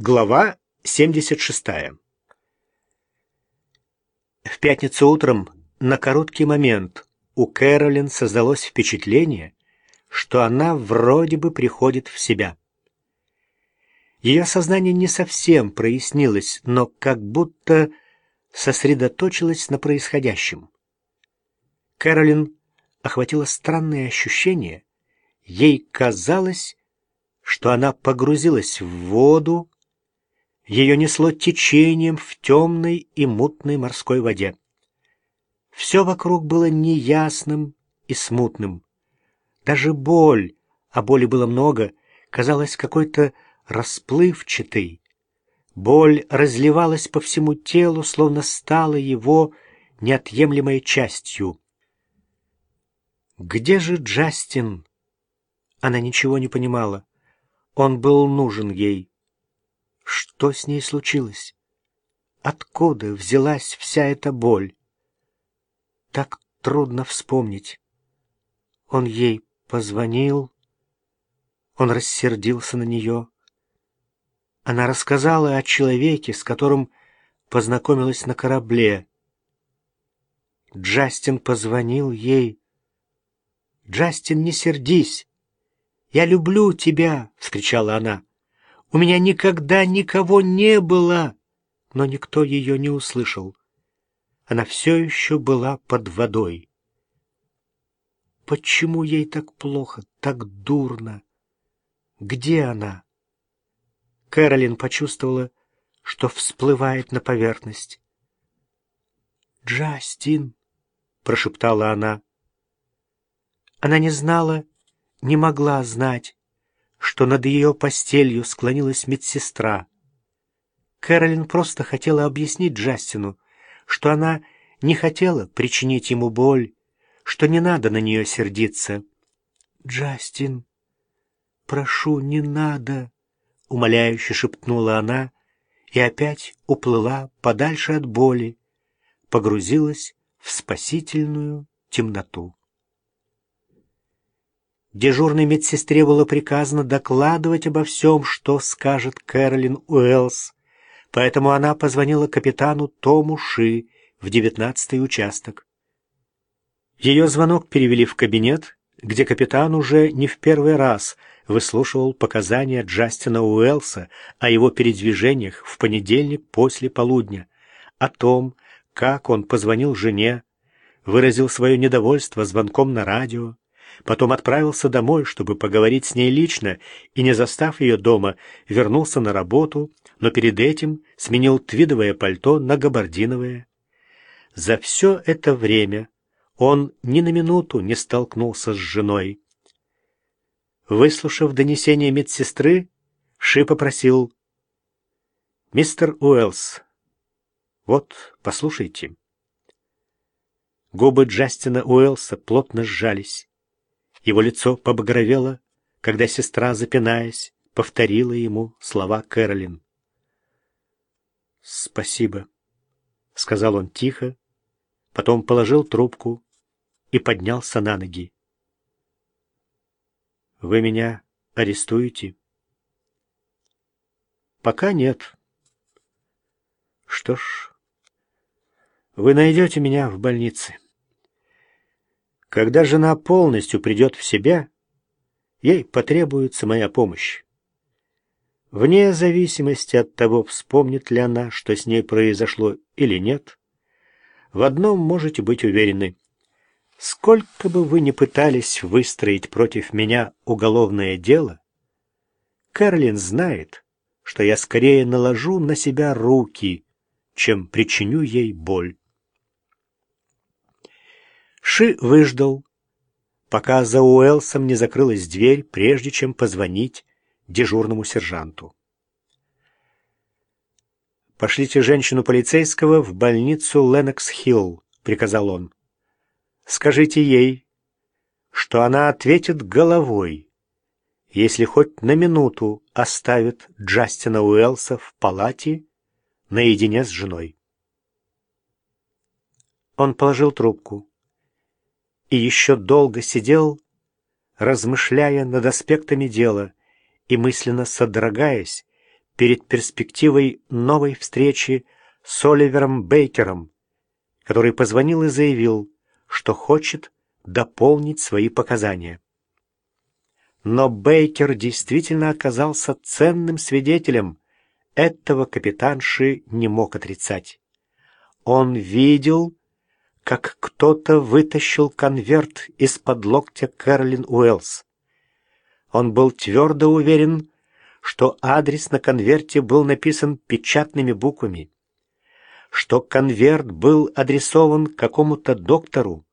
Глава 76. В пятницу утром на короткий момент у Кэролин создалось впечатление, что она вроде бы приходит в себя. Ее сознание не совсем прояснилось, но как будто сосредоточилось на происходящем. Кэролин охватило странное ощущение. Ей казалось, что она погрузилась в воду, ее несло течением в темной и мутной морской воде. Все вокруг было неясным и смутным. Даже боль, а боли было много, казалась какой-то расплывчатой. Боль разливалась по всему телу, словно стала его неотъемлемой частью. Где же Джастин? Она ничего не понимала. Он был нужен ей. Что с ней случилось? Откуда взялась вся эта боль? Так трудно вспомнить. Он ей позвонил, он рассердился на нее. Она рассказала о человеке, с которым познакомилась на корабле. Джастин позвонил ей. «Джастин, не сердись! Я люблю тебя!» — вскричала она. У меня никогда никого не было!» Но никто ее не услышал. Она все еще была под водой. Почему ей так плохо, так дурно? Где она? Кэролин почувствовала, что всплывает на поверхность. «Джастин!» — прошептала она. Она не знала, не могла знать, что над ее постелью склонилась медсестра. Кэролин просто хотела объяснить Джастину, что она не хотела причинить ему боль, что не надо на нее сердиться. «Джастин, прошу, не надо!» — умоляюще шепнула она и опять уплыла подальше от боли, погрузилась в спасительную темноту. Дежурной медсестре было приказано докладывать обо всем, что скажет Кэролин Уэллс, поэтому она позвонила капитану Тому Ши в девятнадцатый участок. Ее звонок перевели в кабинет, где капитан уже не в первый раз выслушивал показания Джастина Уэллса о его передвижениях в понедельник после полудня, о том, как он позвонил жене, выразил свое недовольство звонком на радио, Потом отправился домой, чтобы поговорить с ней лично, и, не застав ее дома, вернулся на работу, но перед этим сменил твидовое пальто на габардиновое. За все это время он ни на минуту не столкнулся с женой. Выслушав донесение медсестры, Ши попросил «Мистер Уэллс, вот, послушайте». Губы Джастина Уэллса плотно сжались. Его лицо побагровело, когда сестра, запинаясь, повторила ему слова Кэролин. «Спасибо», — сказал он тихо, потом положил трубку и поднялся на ноги. «Вы меня арестуете?» «Пока нет». «Что ж, вы найдете меня в больнице». Когда жена полностью придет в себя, ей потребуется моя помощь. Вне зависимости от того, вспомнит ли она, что с ней произошло или нет, в одном можете быть уверены. Сколько бы вы ни пытались выстроить против меня уголовное дело, Карлин знает, что я скорее наложу на себя руки, чем причиню ей боль. Ши выждал, пока за Уэлсом не закрылась дверь, прежде чем позвонить дежурному сержанту. «Пошлите женщину полицейского в больницу Ленокс-Хилл», — приказал он. «Скажите ей, что она ответит головой, если хоть на минуту оставит Джастина Уэлса в палате наедине с женой». Он положил трубку и еще долго сидел, размышляя над аспектами дела и мысленно содрогаясь перед перспективой новой встречи с Оливером Бейкером, который позвонил и заявил, что хочет дополнить свои показания. Но Бейкер действительно оказался ценным свидетелем. Этого капитанши не мог отрицать. Он видел, как кто-то вытащил конверт из-под локтя Кэролин Уэллс. Он был твердо уверен, что адрес на конверте был написан печатными буквами, что конверт был адресован какому-то доктору.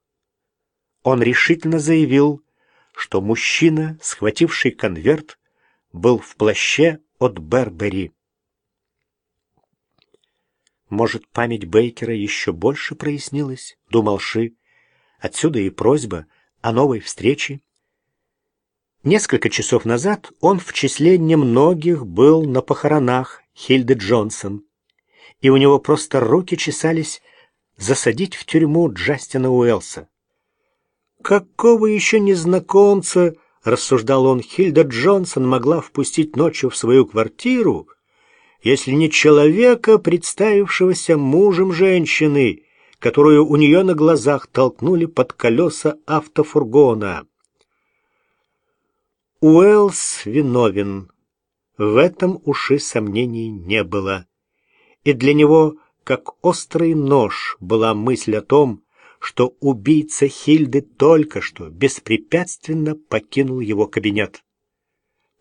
Он решительно заявил, что мужчина, схвативший конверт, был в плаще от Бербери. Может, память Бейкера еще больше прояснилась, думал Ши. Отсюда и просьба о новой встрече. Несколько часов назад он в числе немногих был на похоронах Хильды Джонсон, и у него просто руки чесались засадить в тюрьму Джастина Уэлса. «Какого еще незнакомца, — рассуждал он, — Хильда Джонсон могла впустить ночью в свою квартиру, если не человека, представившегося мужем женщины, которую у нее на глазах толкнули под колеса автофургона?» Уэллс виновен. В этом уши сомнений не было. И для него, как острый нож, была мысль о том, что убийца Хильды только что беспрепятственно покинул его кабинет.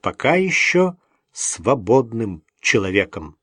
Пока еще свободным человеком.